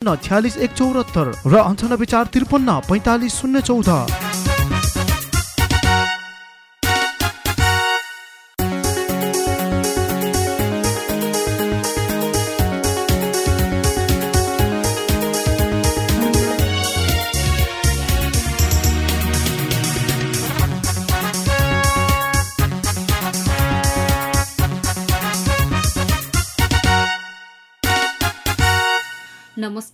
छ्यालिस एक चौरात्तर र अन्ठानब्बे चार त्रिपन्न पैँतालिस शून्य चौध।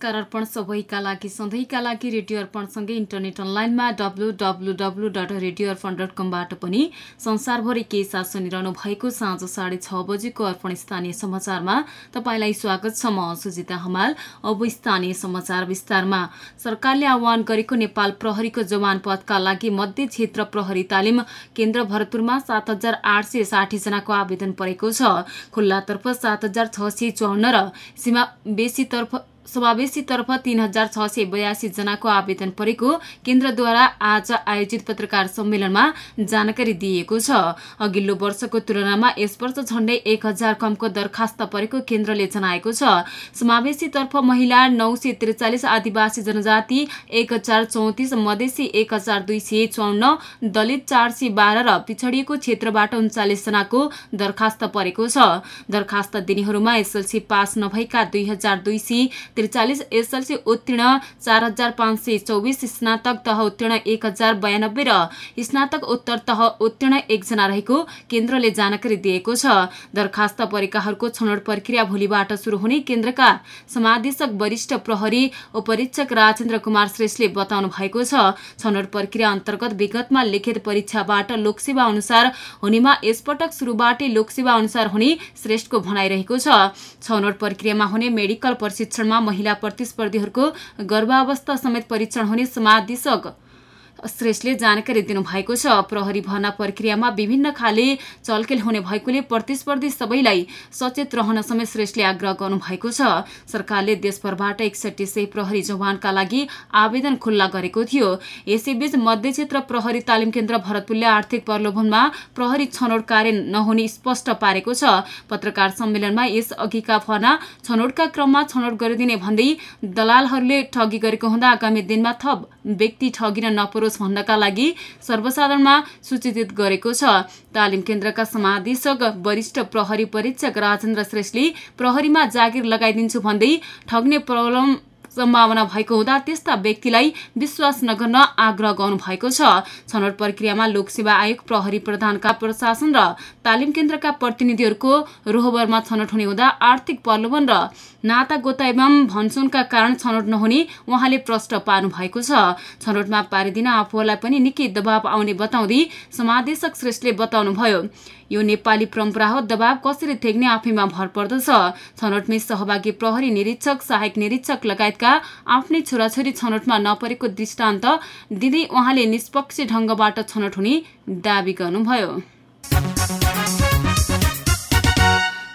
नमस्कार अर्पण सबैका लागि सधैँका लागि रेडियो अर्पणसँगै इन्टरनेट अनलाइनमा W W W dot radio Arpan dot कमबाट पनि संसारभरि के साथ सुनिरहनु भएको साँझ साढे छ बजेको अर्पण स्थानीय समाचारमा तपाईँलाई स्वागत छ म सुजिता हमाल। अब स्थानीय समाचार विस्तारमा। सरकारले आह्वान गरेको नेपाल प्रहरीको जवान पदका लागि मध्य क्षेत्र प्रहरी तालिम केन्द्र भरतपुरमा सात हजार आठ सय साठी जनाको आवेदन परेको छ। खुल्लातर्फ सात हजार छ सय चौन्न र सीमा बेसीतर्फ समावेशीतर्फ तीन हजार छ सय बयासी जनाको आवेदन परेको केन्द्रद्वारा आज आयोजित पत्रकार सम्मेलनमा जानकारी दिएको छ। अघिल्लो वर्षको तुलनामा यस वर्ष झण्डै एक हजार कमको दरखास्त परेको केन्द्रले जनाएको छ। समावेशीतर्फ महिला नौ सय त्रिचालिस आदिवासी जनजाति एक हजार चौतिस मधेसी एक हजार दुई सय चौन्न दलित चार सय बाह्र र पिछडिएको क्षेत्रबाट उन्चालिस जनाको दरखास्त परेको छ। दरखास्त दिनेहरूमा एसएलसी पास नभएका दुई हजार दुई सय त्रिचालिस एसएलसी उत्तीर्ण चार हजार पाँच सय चौबिस स्नातक तह उत्तीर्ण एक हजार बयानब्बे र स्नातक उत्तर तह उत्तीर्ण एकजना रहेको केन्द्रले जानकारी दिएको छ। दरखास्त परेकाहरूको छनौट प्रक्रिया भोलिबाट सुरु हुने केन्द्रका समादेशक वरिष्ठ प्रहरी उपरीक्षक राजेन्द्र कुमार श्रेष्ठले बताउनु भएको छ। छनौट प्रक्रिया अन्तर्गत विगतमा लिखित परीक्षाबाट लोकसेवा अनुसार हुनेमा यसपटक सुरुबाटै लोकसेवा अनुसार हुने श्रेष्ठको भनाइरहेको छनौट प्रक्रियामा हुने मेडिकल प्रशिक्षणमा महिला प्रतिस्पर्धीहरूको गर्भावस्था समेत परीक्षण हुने समादेशक श्रेष्ठले जानकारी दिनुभएको छ। प्रहरी भर्ना प्रक्रियामा विभिन्न खाले चलखेल हुने भएकोले प्रतिस्पर्धी सबैलाई सचेत रहन समेत श्रेष्ठले आग्रह गर्नुभएको छ। सरकारले देशभरबाट एकसठी सय प्रहरी जवानका लागि आवेदन खुल्ला गरेको थियो। यसैबीच मध्य क्षेत्र प्रहरी तालिम केन्द्र भरतपुरले आर्थिक प्रलोभनमा प्रहरी छनौट कार्य नहुने स्पष्ट पारेको छ। पत्रकार सम्मेलनमा यस अघिका भर्ना छनौटका क्रममा छनौट गरिदिने भन्दै दलालहरूले ठगी गरेको हुँदा आगामी दिनमा थप व्यक्ति ठगिन नपरोस् भन्नका लागि सर्वसाधारणमा सूचित गरेको छ। तालिम केन्द्रका समादेशक वरिष्ठ प्रहरी परीक्षक राजेन्द्र श्रेष्ठले प्रहरीमा जागिर लगाइदिन्छु भन्दै ठग्ने प्रब्लम सम्भावना भएको हुँदा त्यस्ता व्यक्तिलाई विश्वास नगर्न आग्रह गर्नु भएको छ। छनौट प्रक्रियामा लोकसेवा आयोग प्रहरी प्रधानका प्रशासन र तालिम केन्द्रका प्रतिनिधिहरूको रोहबरमा छनौट हुने हुँदा आर्थिक प्रलोभन र नाता गोता एवं भनसुनका कारण छनौट नहुने उहाँले प्रश्न पार्नु भएको छनौटमा पारिदिन आफूलाई पनि निकै दबाव आउने बताउँदै समादेशक श्रेष्ठले बताउनुभयो। यो नेपाली परम्परा हो। दबाव कसरी थेक्ने आफैमा भर पर्दछ? छनौटमै सहभागी प्रहरी निरीक्षक सहायक निरीक्षक लगायतका आफ्नै छोराछोरी छनौटमा नपरेको दृष्टान्त दिँदै उहाँले निष्पक्ष ढङ्गबाट छनौट हुने दावी गर्नुभयो।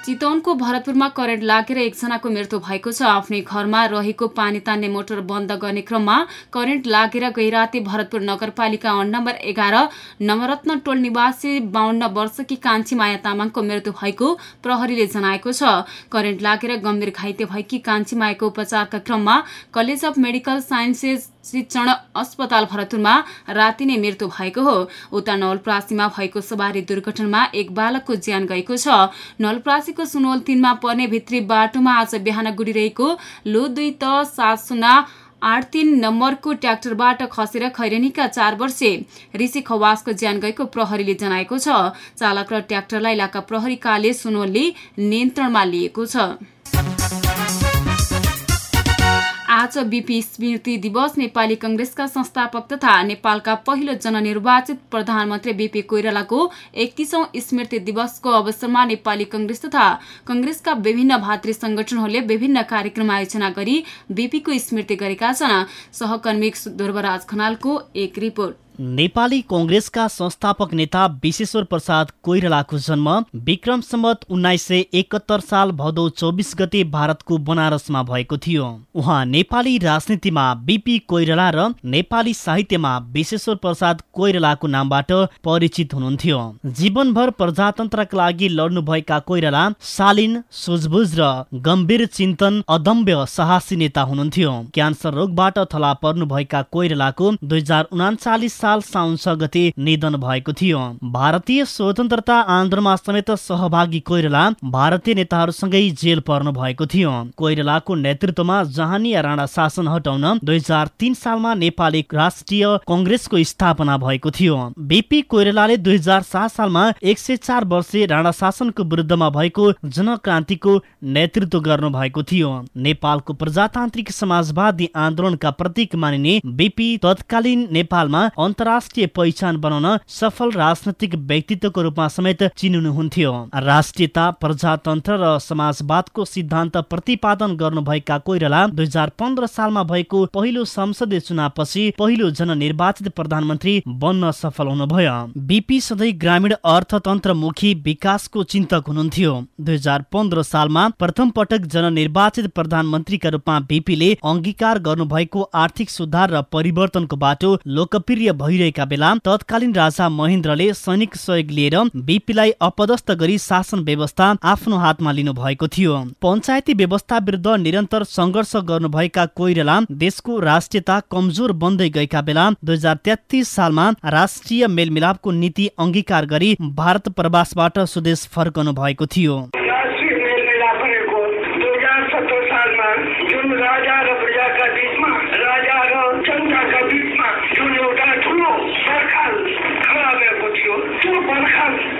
चितवनको भरतपुरमा करेन्ट लागेर एकजनाको मृत्यु भएको छ। आफ्नै घरमा रहेको पानी तान्ने मोटर बन्द गर्ने क्रममा करेन्ट लागेर गैराती भरतपुर नगरपालिका वार्ड नम्बर एघार नवरत्न टोल निवासी बाहन्न वर्षकी कान्छी माया तामाङको मृत्यु भएको प्रहरीले जनाएको छ। करेन्ट लागेर गम्भीर घाइते भएकी कान्छी मायाको उपचारका क्रममा कलेज अफ मेडिकल साइन्सेस शिक्षण अस्पताल भरतपुरमा राति नै मृत्यु भएको हो। उता नवलप्रासीमा भएको सवारी दुर्घटनामा एक बालकको ज्यान गएको छ। नवलप्रासीको सुनवल तिनमा पर्ने भित्री बाटोमा आज बिहान गुडिरहेको लो दुई त सात शून्य आठ तिन नम्बरको ट्र्याक्टरबाट खसेर खैरेनीका चार वर्षे ऋषि खवासको ज्यान गएको प्रहरीले जनाएको छ। चालक र ट्र्याक्टरलाई इलाका प्रहरीकाले सुनवलले नियन्त्रणमा लिएको छ। आज बिपी स्मृति दिवस नेपाली कंग्रेसका संस्थापक तथा नेपालका पहिलो जननिर्वाचित प्रधानमन्त्री बिपी कोइरालाको एकतिसौं स्मृति दिवसको अवसरमा नेपाली कंग्रेस तथा कंग्रेसका विभिन्न भातृ संगठनहरूले विभिन्न कार्यक्रम आयोजना गरी बिपीको स्मृति गरेका छन्। सहकर्मी ध्रुवराज खनालको एक रिपोर्ट। नेपाली कङ्ग्रेसका संस्थापक नेता विश्वेश्वर प्रसाद कोइरालाको जन्म विक्रम सम्मत उन्नाइस सय एकहत्तर साल भदौ चौबिस गते भारतको बनारसमा भएको थियो। उहाँ नेपाली राजनीतिमा बिपी कोइराला र नेपाली साहित्यमा विश्वेश्वर प्रसाद कोइरालाको नामबाट परिचित हुनुहुन्थ्यो। जीवनभर प्रजातन्त्रका लागि लड्नुभएका कोइराला शालीन सुझबुझ र गम्भीर चिन्तन अदम्य साहसी नेता हुनुहुन्थ्यो। क्यान्सर रोगबाट थला पर्नुभएका कोइरालाको दुई हजार उनाचालिस साल साउन छ गते निधन भएको थियो। भारतीय स्वतन्त्रता आन्दोलनमा समेत सहभागी कोइराला भारतीय नेताहरूसँगै जेल पर्नु भएको थियो। कोइरालाको नेतृत्वमा जहानिया राणा शासन हटाउन दुई हजार तीन सालमा नेपाली राष्ट्रिय कङ्ग्रेसको स्थापना भएको थियो। बिपी कोइरालाले दुई हजार सात सालमा एक सय चार वर्षे राणा शासनको विरुद्धमा भएको जनक्रान्तिको नेतृत्व गर्नु भएको थियो। नेपालको प्रजातान्त्रिक समाजवादी आन्दोलनका प्रतीक मानिने बिपी तत्कालीन नेपालमा अन्तर्राष्ट्रिय पहिचान बनाउन सफल राजनैतिक व्यक्तित्वको रूपमा समेत चिनिनुहुन्थ्यो। राष्ट्रियता प्रजातन्त्र र समाजवादको सिद्धान्त प्रतिपादन गर्नुभएका कोइराला दुई हजार पन्ध्र सालमा भएको पहिलो संसदीय चुनावपछि पहिलो जननिर्वाचित प्रधानमन्त्री बन्न सफल हुनुभयो। बिपी सधैँ ग्रामीण अर्थतन्त्रमुखी विकासको चिन्तक हुनुहुन्थ्यो। दुई हजार पन्ध्र सालमा प्रथम पटक जननिर्वाचित प्रधानमन्त्रीका रूपमा बिपीले अङ्गीकार गर्नुभएको आर्थिक सुधार र परिवर्तनको बाटो लोकप्रिय भइरहेका बेला तत्कालीन राजा महेन्द्रले सैनिक सहयोग लिएर बिपीलाई अपदस्थ गरी शासन व्यवस्था आफ्नो हातमा लिनु भएको थियो। पञ्चायती व्यवस्था विरुद्ध निरन्तर सङ्घर्ष गर्नुभएका कोइराला देशको राष्ट्रियता कमजोर बन्दै गएका बेला दुई हजार तेत्तिस सालमा राष्ट्रिय मेलमिलापको नीति अङ्गीकार गरी भारत प्रवासबाट स्वदेश फर्कनु भएको थियो।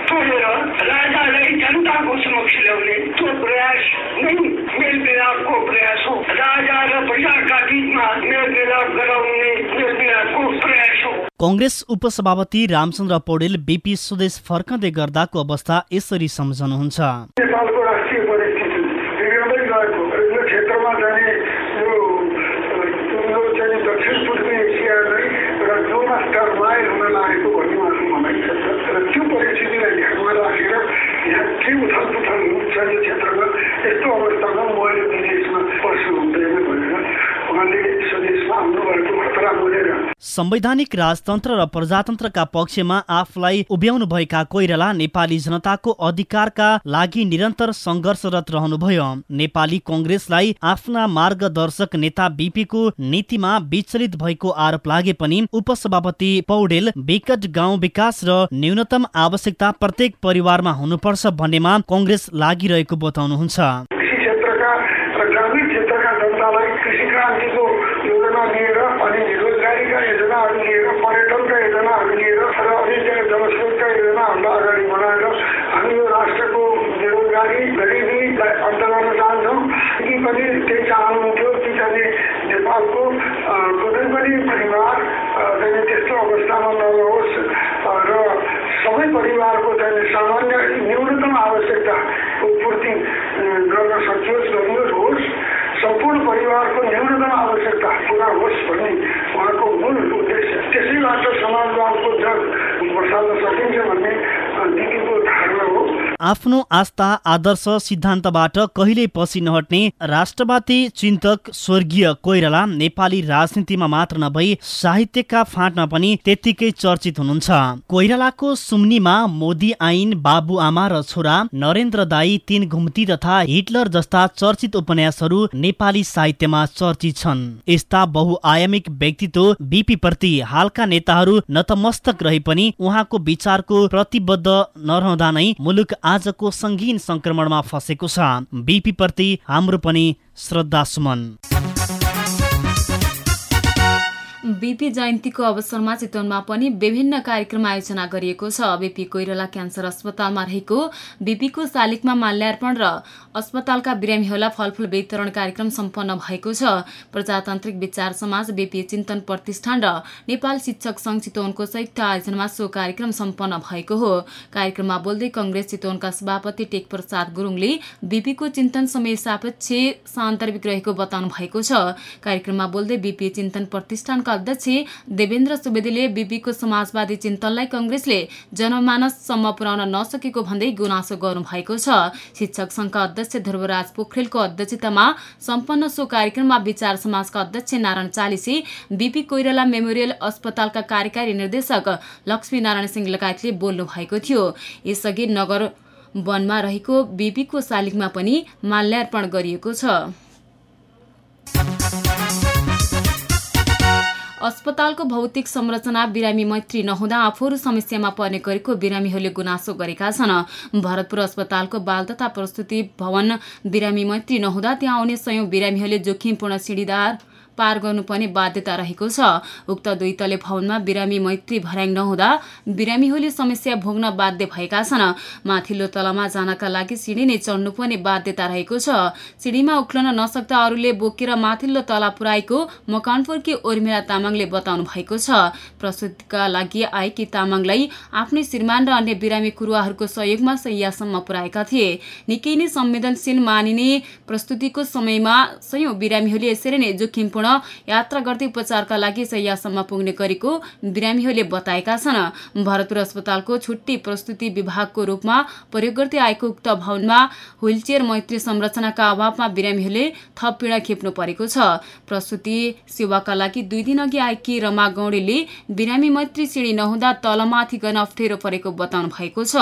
तोडेर राजालाई जनताको समक्ष ल्याउने त्यो प्रयास नै मेलमिलापको प्रयास हो राजा र प्रजाका बिचमा मेलमिलाप गराउने मेलमिलापको प्रयास हो कङ्ग्रेस उपसभापति रामचन्द्र पौडेल बिपी स्वदेश फर्कँदै गर्दाको अवस्था यसरी सम्झनुहुन्छ। नेपालको संवैधानिक राजतन्त्र र प्रजातन्त्रका पक्षमा आफूलाई उभ्याउनु भएका कोइराला नेपाली जनताको अधिकारका लागि निरन्तर सङ्घर्षरत रहनुभयो। नेपाली कङ्ग्रेसलाई आफ्ना मार्गदर्शक नेता बिपीको नीतिमा विचलित भएको आरोप लागे पनि उपसभापति पौडेल विकट गाउँ विकास र न्यूनतम आवश्यकता प्रत्येक परिवारमा हुनुपर्छ भन्नेमा कङ्ग्रेस लागिरहेको बताउनुहुन्छ। कृषि क्षेत्रका र ग्रामीण क्षेत्रका जनतालाई कृषि क्रान्तिको अन्त गर्न चाहन्छौँ ती पनि त्यही चाहनुहुन्थ्यो कि चाहिँ नेपालको कुनै पनि परिवार चाहिँ त्यस्तो अवस्थामा नरहोस् र सबै परिवारको चाहिँ सामान्य न्यूनतम आवश्यकताको पूर्ति गर्न सकियोस् गरियोस् होस् सम्पूर्ण परिवारको न्यूनतम आवश्यकता पुरा होस् भन्ने उहाँको मूल उद्देश्य त्यसैबाट समाजवादको जग बसाल्न सकिन्छ भन्ने आफ्नो आस्था आदर्श सिद्धान्तबाट कहिल्यै पछि नहट्ने राष्ट्रवादी चिन्तक स्वर्गीय कोइराला नेपाली राजनीतिमा मात्र नभई साहित्यका फाँटमा पनि त्यत्तिकै चर्चित हुनुहुन्छ। कोइरालाको सुम्नीमा मोदी आइन बाबुआमा र छोरा नरेन्द्र दाई तीन घुम्ती तथा हिटलर जस्ता चर्चित उपन्यासहरू नेपाली साहित्यमा चर्चित छन्। यस्ता बहुआयामिक व्यक्तित्व बिपी प्रति हालका नेताहरू नतमस्तक रहे पनि उहाँको विचारको प्रतिबद्ध नरहँदा नै मुलुक आजको सङ्गीन संक्रमणमा फसेको छ बिपी प्रति हाम्रो पनि श्रद्धा सुमन बिपी जयन्तीको अवसरमा चितवनमा पनि विभिन्न कार्यक्रम आयोजना गरिएको छ। बिपी कोइराला क्यान्सर अस्पतालमा रहेको बिपीको शालिगमा माल्यार्पण र अस्पतालका बिरामीहरूलाई फलफुल वितरण कार्यक्रम सम्पन्न भएको छ। प्रजातान्त्रिक विचार समाज बिपी चिन्तन प्रतिष्ठान र नेपाल शिक्षक सङ्घ चितवनको संयुक्त आयोजनामा सो कार्यक्रम सम्पन्न भएको हो। कार्यक्रममा बोल्दै कङ्ग्रेस चितवनका सभापति टेक प्रसाद गुरुङले बिपीको चिन्तन समय सापेक्ष सान्दर्भिक रहेको बताउनु भएको छ। कार्यक्रममा बोल्दै बिपी चिन्तन प्रतिष्ठानका अध्यक्ष देवेन्द्र सुवेदीले बिपीको समाजवादी चिन्तनलाई कङ्ग्रेसले जनमानससम्म पुर्याउन नसकेको भन्दै गुनासो गर्नुभएको छ। शिक्षक संघका अध्यक्ष ध्रुवराज पोखरेलको अध्यक्षतामा सम्पन्न सो कार्यक्रममा विचार समाजका अध्यक्ष नारायण चालिसी बिपी कोइराला मेमोरियल अस्पतालका कार्यकारी निर्देशक लक्ष्मी नारायण सिंह लगायतले बोल्नु भएको थियो। यसअघि नगर वनमा रहेको बिपीको शालिगमा पनि माल्यार्पण गरिएको छ। अस्पतालको भौतिक संरचना बिरामी मैत्री नहुँदा आफूहरू समस्यामा पर्ने गरेको बिरामीहरूले गुनासो गरेका छन्। भरतपुर अस्पतालको बाल तथा प्रस्तुति भवन बिरामी मैत्री नहुँदा त्यहाँ आउने सयौं बिरामीहरूले जोखिमपूर्ण सिँढीदार पार गर्नुपर्ने बाध्यता रहेको छ। उक्त दुई तले भवनमा बिरामी मैत्री भर्याङ नहुँदा बिरामीहरूले समस्या भोग्न बाध्य भएका छन्। माथिल्लो तलामा जानका लागि सिँढी नै चढ्नुपर्ने बाध्यता रहेको छ। सिँढीमा उक्लन नसक्दा अरूले बोकेर माथिल्लो तला पुर्याएको मकानपुरकी उर्मिला तामाङले बताउनु भएको छ। प्रस्तुतिका लागि आएकी तामाङलाई आफ्नै श्रीमान र अन्य बिरामी कुरुवाहरूको सहयोगमा सैयासम्म पुर्याएका थिए। निकै नै संवेदनशील मानिने प्रस्तुतिको समयमा सयौं बिरामीहरूले यसरी नै जोखिमपूर्ण यात्रा गर्दै उपचारका लागि सैयासम्म पुग्ने गरेको बिरामीहरूले बताएका छन्। भरतपुर अस्पतालको छुट्टी प्रस्तुति विभागको रूपमा प्रयोग गर्दै आएको उक्त भवनमा व्हीलचेयर मैत्री संरचनाका अभावमा बिरामीहरूले थप पीडा खेप्नु परेको छ। प्रस्तुति सेवाका लागि दुई दिन अघि आएकी रमा गौडेले बिरामी मैत्री सिँढी नहुँदा तलमाथि गर्न अप्ठ्यारो परेको बताउनु भएको छ।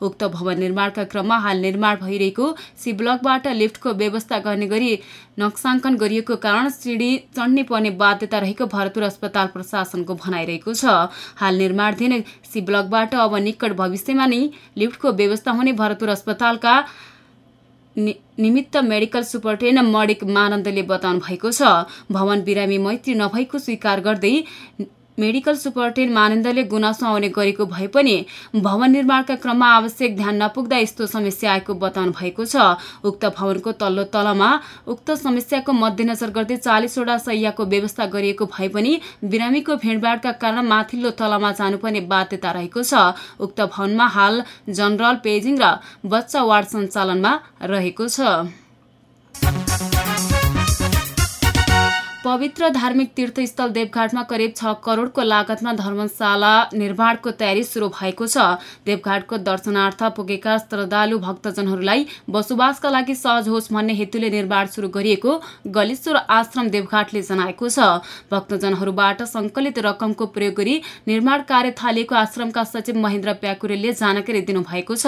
उक्त भवन निर्माणका क्रममा हाल निर्माण भइरहेको सी ब्लकबाट लिफ्टको व्यवस्था गर्ने गरी नक्साङ्कन गरिएको कारण सिँढी चढ्ने पर्ने बाध्यता रहेको भरतपुर अस्पताल प्रशासनको भनाइरहेको छ। हाल निर्माणधीन सी ब्लकबाट अब निकट भविष्यमा नै लिफ्टको व्यवस्था हुने भरतपुर अस्पतालका निमित्त मेडिकल सुपरिन्टेन्डेन्ट मणिक मानन्दले बताउनु भएको छ। भवन बिरामी मैत्री नभएको स्वीकार गर्दै मेडिकल सुपरिन्टेन्डेन्ट मानन्दले गुनासो आउने गरेको भए पनि भवन निर्माणका क्रममा आवश्यक ध्यान नपुग्दा यस्तो समस्या आएको बताउनु भएको छ। उक्त भवनको तल्लो तलमा उक्त समस्याको मध्यनजर गर्दै चालिसवटा सैयाको व्यवस्था गरिएको भए पनि बिरामीको भिडभाडका कारण माथिल्लो तलामा जानुपर्ने बाध्यता रहेको छ। उक्त भवनमा हाल जनरल पेजिङ र बच्चा वार्ड सञ्चालनमा रहेको छ। पवित्र धार्मिक तीर्थस्थल देवघाटमा करिब छ करोडको लागतमा धर्मशाला निर्माणको तयारी सुरु भएको छ। देवघाटको दर्शनार्थ पुगेका श्रद्धालु भक्तजनहरूलाई बसोबासका लागि सहज होस् भन्ने हेतुले निर्माण सुरु गरिएको गलेश्वर आश्रम देवघाटले जनाएको छ। भक्तजनहरूबाट संकलित रकमको प्रयोग गरी निर्माण कार्य थालिएको आश्रमका सचिव महेन्द्र प्याकुरेलले जानकारी दिनुभएको छ।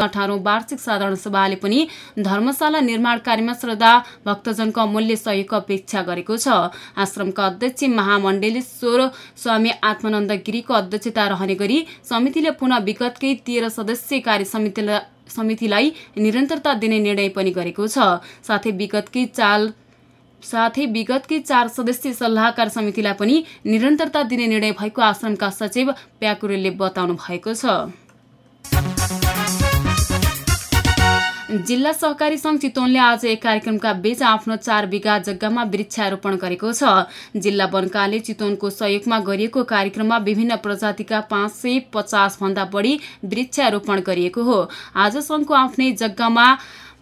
अठारौं वार्षिक साधारण सभाले पनि धर्मशाला निर्माण कार्यमा श्रद्धा भक्तजनको अमूल्य सहयोगको अपेक्षा गरेको छ। आश्रमका अध्यक्ष महामण्डलेश्वर स्वामी आत्मानन्द गिरीको अध्यक्षता रहने गरी समितिले पुनः विगतकै तेह्र सदस्यीय कार्य समितिलाई समितिलाई निरन्तरता दिने निर्णय पनि गरेको छ। साथै विगतकै चाल साथै विगतकै चार सदस्यीय सल्लाहकार समितिलाई पनि निरन्तरता दिने निर्णय भएको आश्रमका सचिव प्याकुरेलले बताउनु भएको छ। जिल्ला सहकारी संघ चितवनले आज एक कार्यक्रमका बीच आफ्नो चार बिघा जग्गामा वृक्षारोपण गरेको छ। जिल्ला वनकाले चितवनको सहयोगमा गरिएको कार्यक्रममा विभिन्न प्रजातिका पाँच सय पचास भन्दा बढी वृक्षारोपण गरिएको हो। आज संघको आफ्नै जग्गामा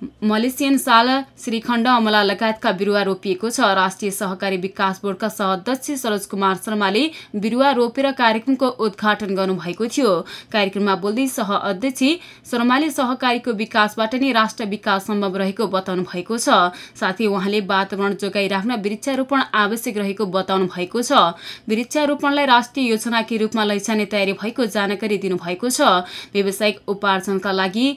मलेसियन साल श्रीखण्ड अमला लगायतका बिरुवा रोपिएको छ। राष्ट्रिय सहकारी विकास बोर्डका सहअध्यक्ष सरोज कुमार शर्माले बिरुवा रोपेर कार्यक्रमको उद्घाटन गर्नुभएको थियो। कार्यक्रममा बोल्दै सह अध्यक्ष शर्माले सहकारीको विकासबाट नै राष्ट्र विकास सम्भव रहेको बताउनु भएको छ। साथै उहाँले वातावरण जोगाइराख्न वृक्षारोपण आवश्यक रहेको बताउनु भएको छ। वृक्षारोपणलाई राष्ट्रिय योजनाकै रूपमा लैजाने तयारी भएको जानकारी दिनुभएको छ। व्यावसायिक उपार्जनका लागि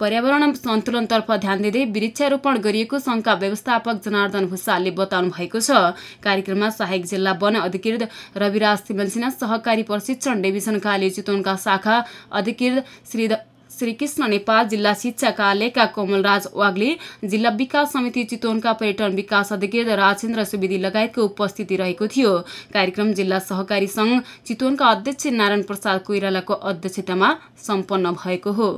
पर्यावरण सन्तुलनतर्फ ध्यान दिँदै वृक्षारोपण गरिएको संघका व्यवस्थापक जनार्दन भूषालले बताउनु भएको छ। कार्यक्रममा सहायक जिल्ला वन अधिकृत रविराज तिमल सिन्हा सहकारी प्रशिक्षण डिभिजन कार्य चितवनका शाखा अधिकृत श्री श्रीकृष्ण नेपाल जिल्ला शिक्षा कार्यालयका कोमलराज वाग्ले जिल्ला विकास समिति चितवनका पर्यटन विकास अधिकृत राजेन्द्र सुवेदी लगायतको उपस्थिति रहेको थियो। कार्यक्रम जिल्ला सहकारी संघ चितवनका अध्यक्ष नारायण प्रसाद कोइरालाको अध्यक्षतामा सम्पन्न भएको हो।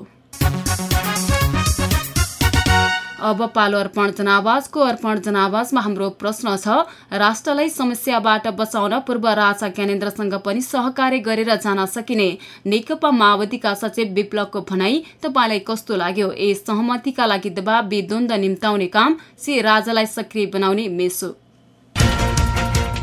अब पालो अर्पण जनावाजको अर्पण जनावाजमा हाम्रो प्रश्न छ राष्ट्रलाई समस्याबाट बचाउन पूर्व राजा ज्ञानेन्द्रसँग पनि सहकार्य गरेर जान सकिने नेकपा माओवादीका सचिव विप्लवको भनाई तपाईँलाई कस्तो लाग्यो? ए सहमतिका लागि दबाव विद्वन्द निम्ताउने काम सी राजालाई सक्रिय बनाउने मेसो।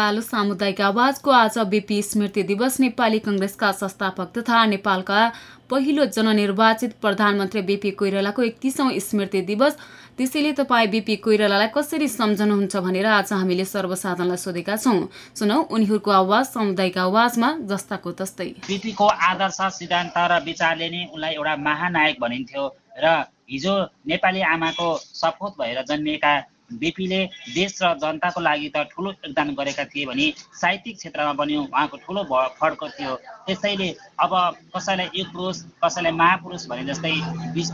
पालो सामुदायिक आवाजको आज बिपी स्मृति दिवस नेपाली कङ्ग्रेसका संस्थापक तथा नेपालका पहिलो जननिर्वाचित प्रधानमन्त्री बिपी कोइरालाको एकतिसौँ स्मृति दिवस। त्यसैले तपाईँ बिपी कोइरालालाई कसरी सम्झनुहुन्छ भनेर आज हामीले सर्वसाधारणलाई सोधेका छौँ। सुनौ उनीहरूको आवाज सामुदायिक आवाजमा जस्ताको तस्तै। बिपीको आदर्श सिद्धान्त र विचारले नै उनलाई एउटा महानायक भनिन्थ्यो र हिजो नेपाली आमाको सपुत भएर जन्मिएका बिपीले देश र जनताको लागि त ठुलो योगदान गरेका थिए भने साहित्यिक क्षेत्रमा पनि उहाँको ठुलो भ फड्को थियो। त्यसैले अब कसैलाई युग पुरुष कसैलाई महापुरुष भने जस्तै विश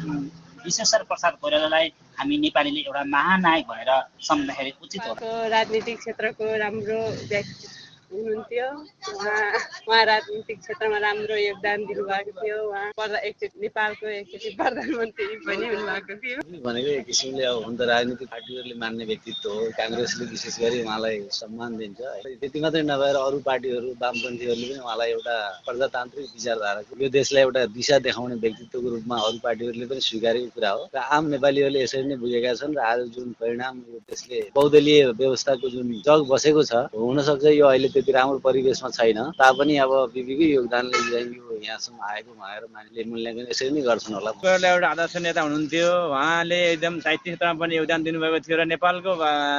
विश्वेश्वर प्रसाद कोइरालालाई हामी नेपालीले एउटा महानायक भनेर सम्झँदाखेरि उचित हो। राजनीतिक क्षेत्रको राम्रो व्यक्ति हुनुहुन्थ्यो। उहाँ उहाँ राजनीतिक क्षेत्रमा राम्रो योगदान दिनुभएको थियो। उहाँ प्रधा एकचोटि नेपालको एकचोटि प्रधानमन्त्री पनि हुनुभएको थियो। भनेको एक किसिमले अब हुन त राजनीतिक पार्टीहरूले मान्ने व्यक्तित्व हो। काङ्ग्रेसले विशेष गरी उहाँलाई सम्मान दिन्छ। त्यति मात्रै नभएर अरू पार्टीहरू वामपन्थीहरूले पनि उहाँलाई एउटा प्रजातान्त्रिक विचारधाराको यो देशलाई एउटा दिशा देखाउने व्यक्तित्वको रूपमा अरू पार्टीहरूले पनि स्वीकारेको कुरा हो। र आम नेपालीहरूले यसरी नै बुझेका छन् र आज जुन परिणाम यो देशले बहुदलीय व्यवस्थाको जुन जग बसेको छ हुनसक्छ यो अहिले त्यति राम्रो परिवेशमा छैन। तापनि अब बिपीकै योगदानले यो यहाँसम्म आएको भनेर मानिसले मूल्याङ्कन यसरी नै गर्छन् होला। एउटा आदर्श नेता हुनुहुन्थ्यो। उहाँले एकदम साहित्य क्षेत्रमा पनि योगदान दिनुभएको थियो र नेपालको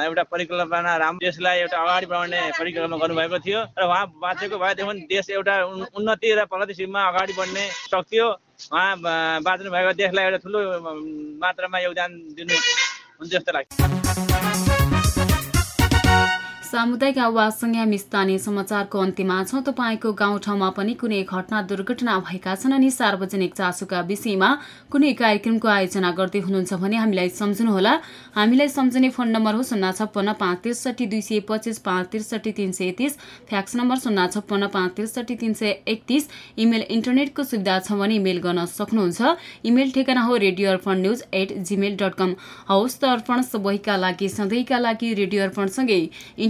एउटा परिकल्पना राम्रो देशलाई एउटा अगाडि बढाउने परिकल्पना गर्नुभएको थियो। र उहाँ बाँचेको भएदेखि देश एउटा उन्- उन्नति र प्रगतिशीलमा अगाडि बढ्ने सक्थ्यो उहाँ अ, बाँच्नु भएको देशलाई एउटा ठुलो मात्रामा योगदान दिनु हुन्छ जस्तो लाग्छ। सामुदायिक आवाजसँगै हामी स्थानीय समाचारको अन्त्यमा छौँ। तपाईँको गाउँठाउँमा पनि कुनै घटना दुर्घटना भएका छन् अनि सार्वजनिक चासोका विषयमा कुनै कार्यक्रमको आयोजना गर्दै हुनुहुन्छ भने हामीलाई सम्झनुहोला। हामीलाई सम्झने फोन नम्बर हो शून्य छप्पन्न पाँच त्रिसठी दुई सय पच्चिस पाँच त्रिसठी तिन सय तिस फ्याक्स नम्बर शून्य छप्पन्न पाँच त्रिसठी तिन सय एकतिस। इमेल इन्टरनेटको सुविधा छ भने इमेल गर्न सक्नुहुन्छ। इमेल ठेगाना हो radio Arpan news at Gmail dot कम। हवस् त अर्पण सबैका लागि सधैँका लागि रेडियो अर्पणसँगै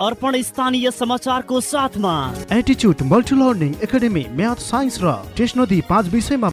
अर्पण स्थानीय समाचारको साथमा। एटिच्युड multi learning academy math science र टेक्नोलोजी पाँच विषयमा